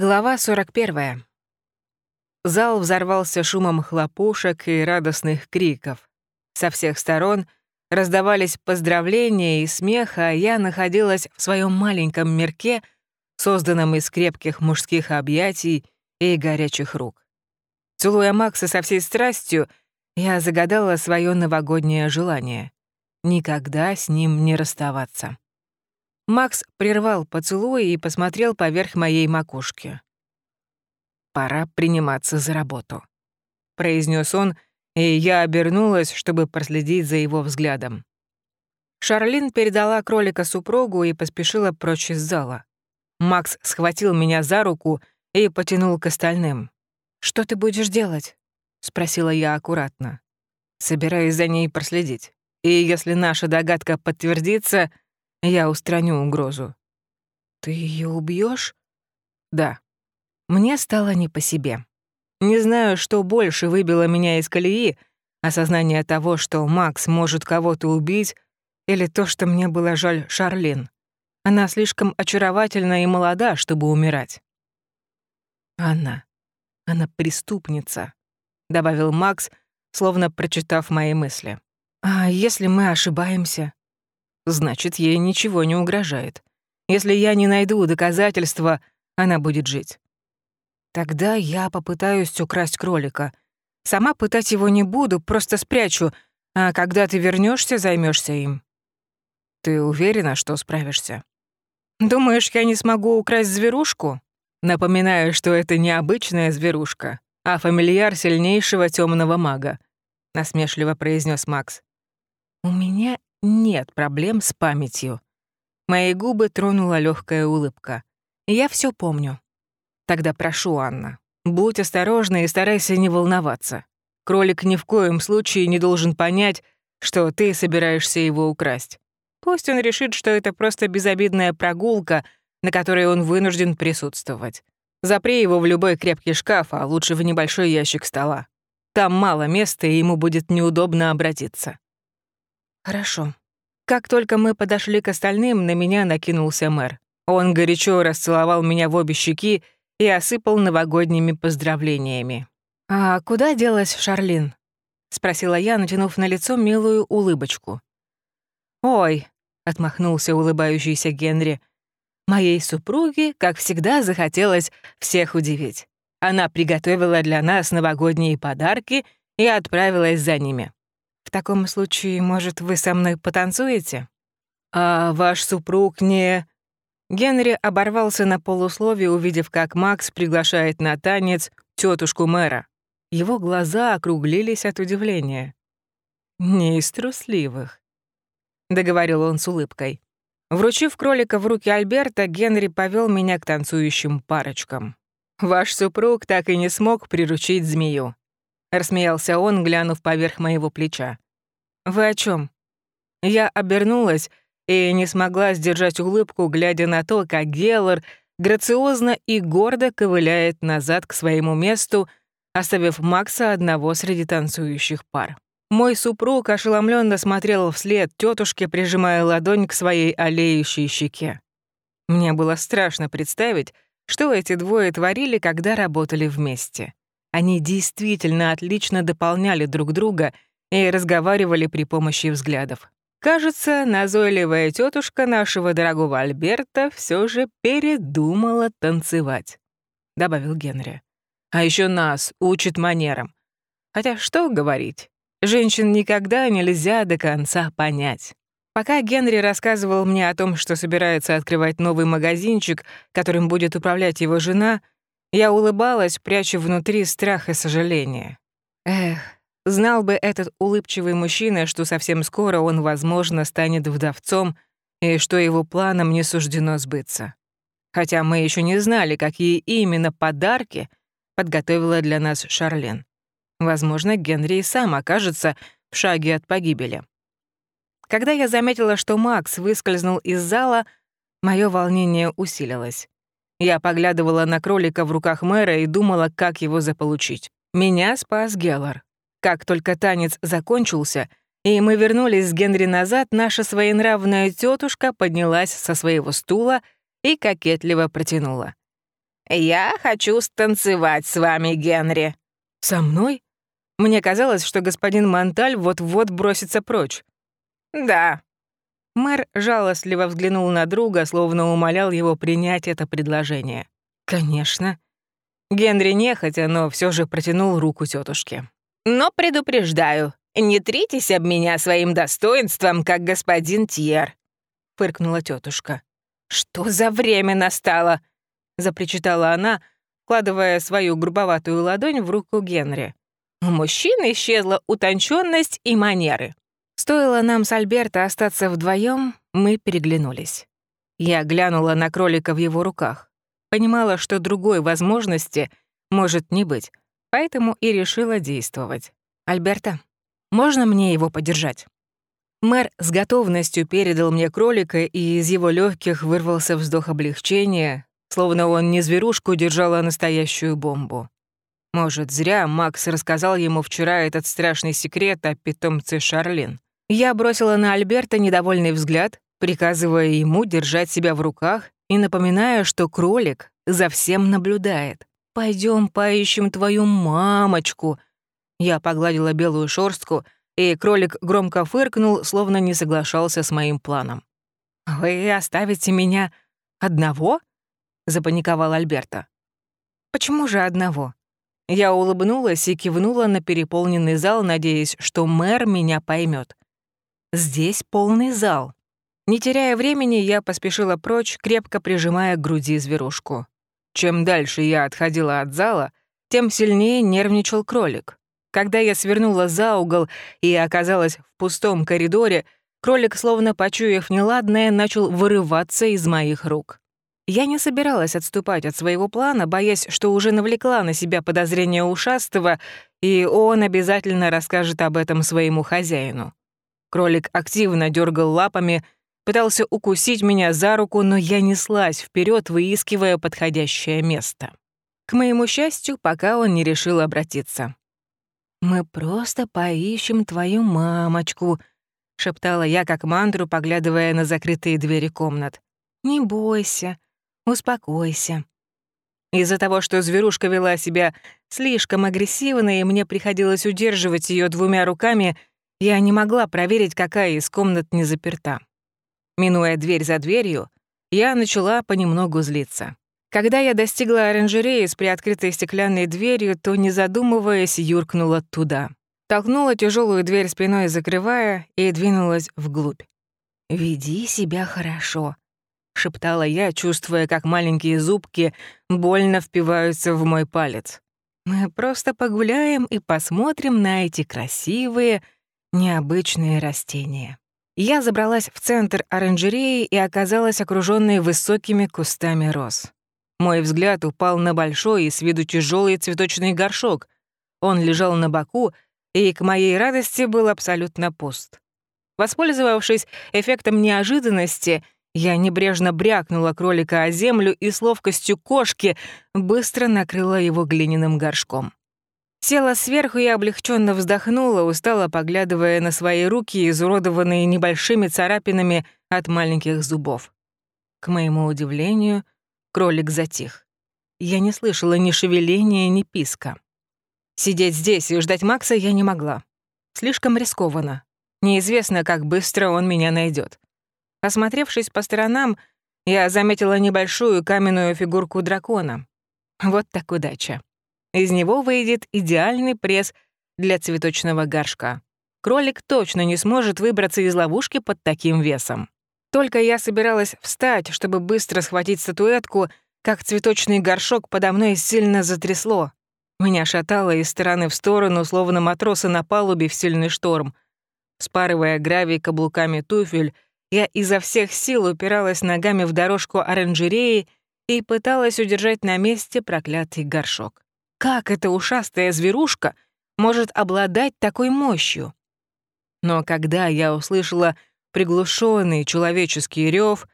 Глава 41. Зал взорвался шумом хлопушек и радостных криков. Со всех сторон раздавались поздравления и смех, а я находилась в своем маленьком мирке, созданном из крепких мужских объятий и горячих рук. Целуя Макса со всей страстью, я загадала свое новогоднее желание — никогда с ним не расставаться. Макс прервал поцелуй и посмотрел поверх моей макушки. «Пора приниматься за работу», — произнес он, и я обернулась, чтобы проследить за его взглядом. Шарлин передала кролика супругу и поспешила прочь из зала. Макс схватил меня за руку и потянул к остальным. «Что ты будешь делать?» — спросила я аккуратно. «Собираюсь за ней проследить. И если наша догадка подтвердится, я устраню угрозу. Ты ее убьешь? Да. Мне стало не по себе. Не знаю, что больше выбило меня из колеи, осознание того, что Макс может кого-то убить, или то, что мне было жаль Шарлин. Она слишком очаровательна и молода, чтобы умирать. Она. Она преступница, добавил Макс, словно прочитав мои мысли. А если мы ошибаемся? Значит, ей ничего не угрожает. Если я не найду доказательства, она будет жить. Тогда я попытаюсь украсть кролика. Сама пытать его не буду, просто спрячу, а когда ты вернешься, займешься им. Ты уверена, что справишься? Думаешь, я не смогу украсть зверушку? Напоминаю, что это не обычная зверушка, а фамильяр сильнейшего темного мага, насмешливо произнес Макс. У меня нет проблем с памятью. Мои губы тронула легкая улыбка. Я все помню. Тогда прошу, Анна, будь осторожна и старайся не волноваться. Кролик ни в коем случае не должен понять, что ты собираешься его украсть. Пусть он решит, что это просто безобидная прогулка, на которой он вынужден присутствовать. Запри его в любой крепкий шкаф, а лучше в небольшой ящик стола. Там мало места, и ему будет неудобно обратиться. Хорошо. Как только мы подошли к остальным, на меня накинулся мэр. Он горячо расцеловал меня в обе щеки и осыпал новогодними поздравлениями. «А куда делась Шарлин?» — спросила я, натянув на лицо милую улыбочку. «Ой», — отмахнулся улыбающийся Генри, «моей супруге, как всегда, захотелось всех удивить. Она приготовила для нас новогодние подарки и отправилась за ними. В таком случае, может, вы со мной потанцуете? А ваш супруг не... Генри оборвался на полусловие, увидев, как Макс приглашает на танец тетушку мэра. Его глаза округлились от удивления. «Не из трусливых», — договорил он с улыбкой. Вручив кролика в руки Альберта, Генри повел меня к танцующим парочкам. «Ваш супруг так и не смог приручить змею. — рассмеялся он, глянув поверх моего плеча. «Вы о чем? Я обернулась и не смогла сдержать улыбку, глядя на то, как Геллар грациозно и гордо ковыляет назад к своему месту, оставив Макса одного среди танцующих пар. Мой супруг ошеломленно смотрел вслед тетушке, прижимая ладонь к своей олеющей щеке. Мне было страшно представить, что эти двое творили, когда работали вместе. Они действительно отлично дополняли друг друга и разговаривали при помощи взглядов. Кажется, назойливая тетушка нашего дорогого Альберта все же передумала танцевать, добавил Генри. А еще нас учит манерам. Хотя что говорить, женщин никогда нельзя до конца понять. Пока Генри рассказывал мне о том, что собирается открывать новый магазинчик, которым будет управлять его жена, я улыбалась, пряча внутри страх и сожаление. Эх, знал бы этот улыбчивый мужчина, что совсем скоро он, возможно, станет вдовцом и что его планам не суждено сбыться. Хотя мы еще не знали, какие именно подарки подготовила для нас Шарлен. Возможно, Генри и сам окажется в шаге от погибели. Когда я заметила, что Макс выскользнул из зала, мое волнение усилилось. Я поглядывала на кролика в руках мэра и думала, как его заполучить. Меня спас Геллар. Как только танец закончился, и мы вернулись с Генри назад, наша своенравная тетушка поднялась со своего стула и кокетливо протянула. «Я хочу станцевать с вами, Генри». «Со мной?» Мне казалось, что господин Монталь вот-вот бросится прочь. «Да». Мэр жалостливо взглянул на друга, словно умолял его принять это предложение. «Конечно». Генри нехотя, но все же протянул руку тетушке. «Но предупреждаю, не тритесь об меня своим достоинством, как господин Тьер», — фыркнула тетушка. «Что за время настало?» — запричитала она, вкладывая свою грубоватую ладонь в руку Генри. У мужчины исчезла утонченность и манеры. Стоило нам с Альберто остаться вдвоем, мы переглянулись. Я глянула на кролика в его руках. Понимала, что другой возможности может не быть, поэтому и решила действовать. «Альберто, можно мне его подержать?» Мэр с готовностью передал мне кролика, и из его легких вырвался вздох облегчения, словно он не зверушку держал, а настоящую бомбу. Может, зря Макс рассказал ему вчера этот страшный секрет о питомце Шарлин. Я бросила на Альберта недовольный взгляд, приказывая ему держать себя в руках и напоминая, что кролик за всем наблюдает. Пойдем поищем твою мамочку». Я погладила белую шорстку, и кролик громко фыркнул, словно не соглашался с моим планом. «Вы оставите меня одного?» — запаниковал Альберта. «Почему же одного?» Я улыбнулась и кивнула на переполненный зал, надеясь, что мэр меня поймет. Здесь полный зал. Не теряя времени, я поспешила прочь, крепко прижимая к груди зверушку. Чем дальше я отходила от зала, тем сильнее нервничал кролик. Когда я свернула за угол и оказалась в пустом коридоре, кролик, словно почуяв неладное, начал вырываться из моих рук. Я не собиралась отступать от своего плана, боясь, что уже навлекла на себя подозрения ушастого, и он обязательно расскажет об этом своему хозяину. Кролик активно дергал лапами, пытался укусить меня за руку, но я неслась вперед, выискивая подходящее место. К моему счастью, пока он не решил обратиться. «Мы просто поищем твою мамочку», — шептала я как мантру, поглядывая на закрытые двери комнат. «Не бойся, Успокойся. Из-за того, что зверушка вела себя слишком агрессивно, и мне приходилось удерживать ее двумя руками, я не могла проверить, какая из комнат не заперта. Минуя дверь за дверью, я начала понемногу злиться. Когда я достигла оранжереи с приоткрытой стеклянной дверью, то, не задумываясь, юркнула туда. Толкнула тяжелую дверь спиной, закрывая, и двинулась вглубь. «Веди себя хорошо», шептала я, чувствуя, как маленькие зубки больно впиваются в мой палец. Мы просто погуляем и посмотрим на эти красивые, необычные растения. Я забралась в центр оранжереи и оказалась окружённой высокими кустами роз. Мой взгляд упал на большой и с виду тяжелый цветочный горшок. Он лежал на боку и, к моей радости, был абсолютно пуст. Воспользовавшись эффектом неожиданности, я небрежно брякнула кролика о землю и с ловкостью кошки быстро накрыла его глиняным горшком. Села сверху и облегченно вздохнула, устало поглядывая на свои руки, изуродованные небольшими царапинами от маленьких зубов. К моему удивлению, кролик затих. Я не слышала ни шевеления, ни писка. Сидеть здесь и ждать Макса я не могла. Слишком рискованно. Неизвестно, как быстро он меня найдет. Осмотревшись по сторонам, я заметила небольшую каменную фигурку дракона. Вот так удача. Из него выйдет идеальный пресс для цветочного горшка. Кролик точно не сможет выбраться из ловушки под таким весом. Только я собиралась встать, чтобы быстро схватить статуэтку, как цветочный горшок подо мной сильно затрясло. Меня шатало из стороны в сторону, словно матросы на палубе в сильный шторм. Спарывая гравий каблуками туфель, я изо всех сил упиралась ногами в дорожку оранжереи и пыталась удержать на месте проклятый горшок. Как эта ушастая зверушка может обладать такой мощью? Но когда я услышала приглушенный человеческий рев,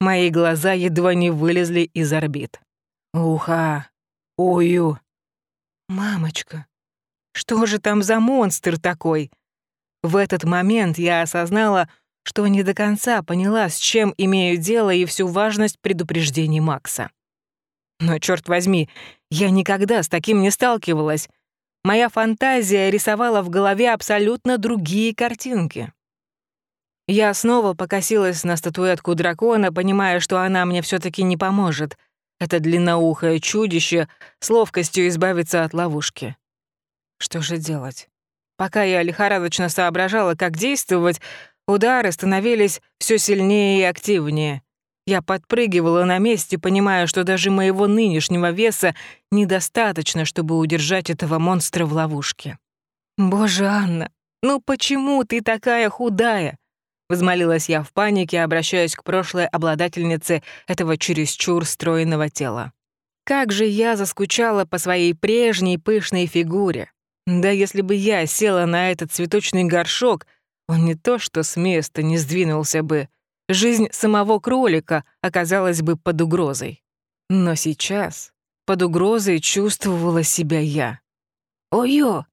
мои глаза едва не вылезли из орбит. Уха! Ую! Мамочка, что же там за монстр такой? В этот момент я осознала, что не до конца поняла, с чем имею дело и всю важность предупреждений Макса. Но, черт возьми, я никогда с таким не сталкивалась. Моя фантазия рисовала в голове абсолютно другие картинки. Я снова покосилась на статуэтку дракона, понимая, что она мне все таки не поможет. Это длинноухое чудище с ловкостью избавиться от ловушки. Что же делать? Пока я лихорадочно соображала, как действовать, удары становились все сильнее и активнее. Я подпрыгивала на месте, понимая, что даже моего нынешнего веса недостаточно, чтобы удержать этого монстра в ловушке. «Боже, Анна, ну почему ты такая худая?» Возмолилась я в панике, обращаясь к прошлой обладательнице этого чересчур стройного тела. Как же я заскучала по своей прежней пышной фигуре. Да если бы я села на этот цветочный горшок, он не то что с места не сдвинулся бы, жизнь самого кролика оказалась бы под угрозой. Но сейчас под угрозой чувствовала себя я. «Ой-ё,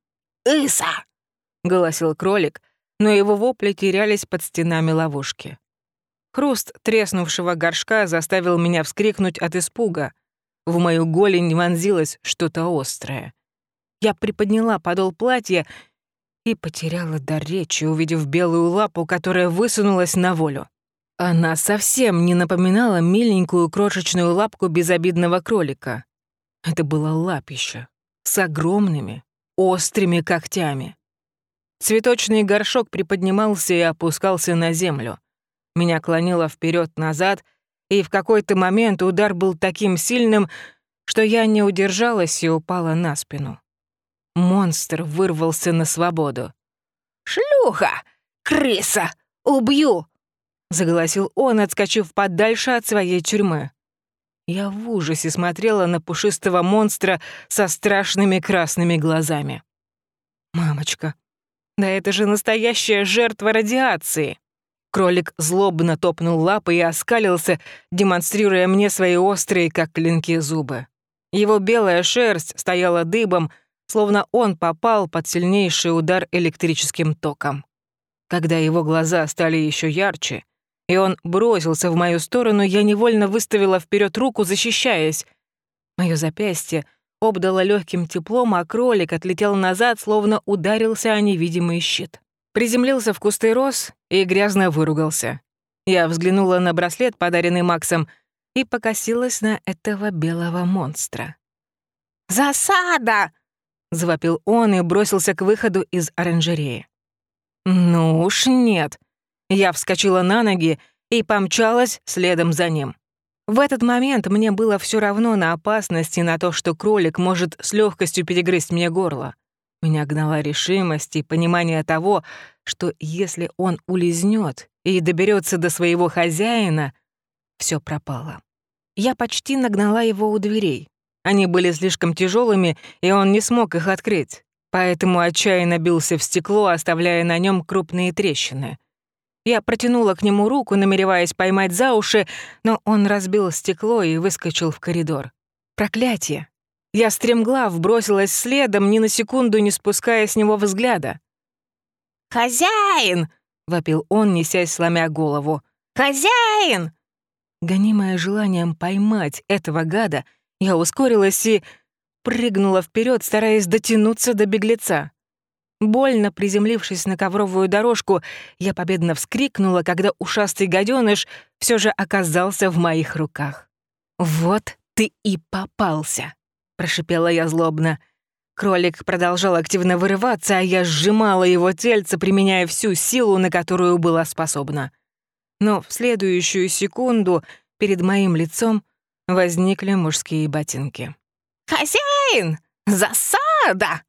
Иса!» — голосил кролик, но его вопли терялись под стенами ловушки. Хруст треснувшего горшка заставил меня вскрикнуть от испуга. В мою голень вонзилось что-то острое. Я приподняла подол платья и потеряла дар речи, увидев белую лапу, которая высунулась на волю. Она совсем не напоминала миленькую крошечную лапку безобидного кролика. Это было лапище с огромными, острыми когтями. Цветочный горшок приподнимался и опускался на землю. Меня клонило вперед назад и в какой-то момент удар был таким сильным, что я не удержалась и упала на спину. Монстр вырвался на свободу. «Шлюха! Крыса! Убью!» — заголосил он, отскочив подальше от своей тюрьмы. Я в ужасе смотрела на пушистого монстра со страшными красными глазами. «Мамочка, да это же настоящая жертва радиации. Кролик злобно топнул лапой и оскалился, демонстрируя мне свои острые, как клинки, зубы. Его белая шерсть стояла дыбом, словно он попал под сильнейший удар электрическим током. Когда его глаза стали еще ярче, и он бросился в мою сторону, я невольно выставила вперед руку, защищаясь. Мое запястье — обдало легким теплом, а кролик отлетел назад, словно ударился о невидимый щит. Приземлился в кусты роз и грязно выругался. Я взглянула на браслет, подаренный Максом, и покосилась на этого белого монстра. «Засада!» — завопил он и бросился к выходу из оранжереи. «Ну уж нет». Я вскочила на ноги и помчалась следом за ним. В этот момент мне было все равно на опасность и на то, что кролик может с легкостью перегрызть мне горло. Меня гнала решимость и понимание того, что если он улизнет и доберется до своего хозяина, все пропало. Я почти нагнала его у дверей. Они были слишком тяжелыми, и он не смог их открыть, поэтому отчаянно бился в стекло, оставляя на нем крупные трещины. Я протянула к нему руку, намереваясь поймать за уши, но он разбил стекло и выскочил в коридор. Проклятие! Я стремглав бросилась следом, ни на секунду не спуская с него взгляда. «Хозяин!» — вопил он, несясь, сломя голову. «Хозяин!» Гонимая желанием поймать этого гада, я ускорилась и прыгнула вперед, стараясь дотянуться до беглеца. Больно приземлившись на ковровую дорожку, я победно вскрикнула, когда ушастый гаденыш все же оказался в моих руках. «Вот ты и попался!» — прошипела я злобно. Кролик продолжал активно вырываться, а я сжимала его тельце, применяя всю силу, на которую была способна. Но в следующую секунду перед моим лицом возникли мужские ботинки. «Хозяин! Засада!»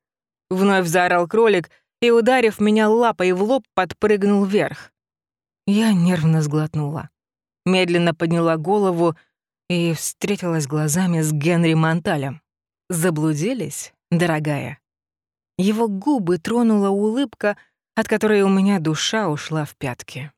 Вновь заорал кролик и, ударив меня лапой в лоб, подпрыгнул вверх. Я нервно сглотнула. Медленно подняла голову и встретилась глазами с Генри Монталем. Заблудились, дорогая? Его губы тронула улыбка, от которой у меня душа ушла в пятки.